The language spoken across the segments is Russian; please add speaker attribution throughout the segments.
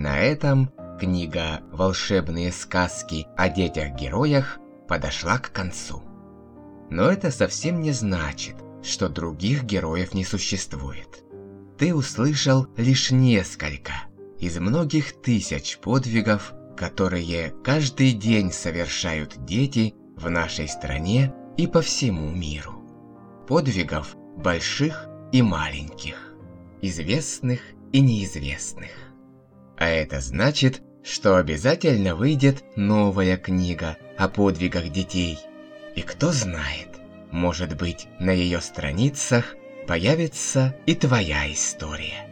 Speaker 1: На этом книга «Волшебные сказки о детях-героях» подошла к концу. Но это совсем не значит, что других героев не существует. Ты услышал лишь несколько из многих тысяч подвигов, которые каждый день совершают дети в нашей стране и по всему миру. Подвигов больших и маленьких, известных и неизвестных. Это значит, что обязательно выйдет новая книга о подвигах детей. И кто знает, может быть, на ее страницах появится и твоя история.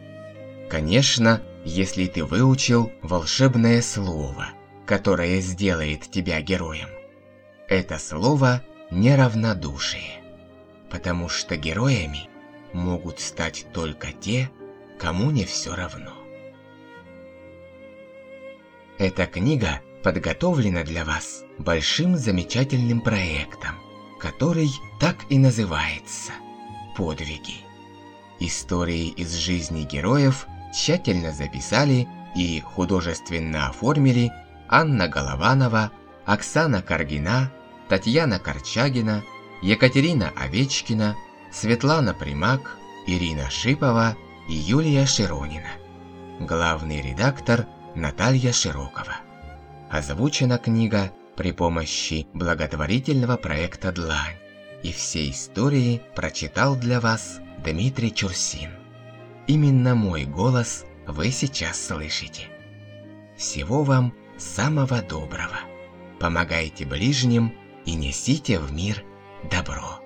Speaker 1: Конечно, если ты выучил волшебное слово, которое сделает тебя героем. Это слово неравнодушие, потому что героями могут стать только те, кому не все равно. Эта книга подготовлена для вас большим замечательным проектом, который так и называется «Подвиги». Истории из жизни героев тщательно записали и художественно оформили Анна Голованова, Оксана Каргина, Татьяна Корчагина, Екатерина Овечкина, Светлана Примак, Ирина Шипова и Юлия Широнина. Главный редактор – Наталья Широкова. Озвучена книга при помощи благотворительного проекта «Длань». И все истории прочитал для вас Дмитрий Чурсин. Именно мой голос вы сейчас слышите. Всего вам самого доброго. Помогайте ближним и несите в мир добро.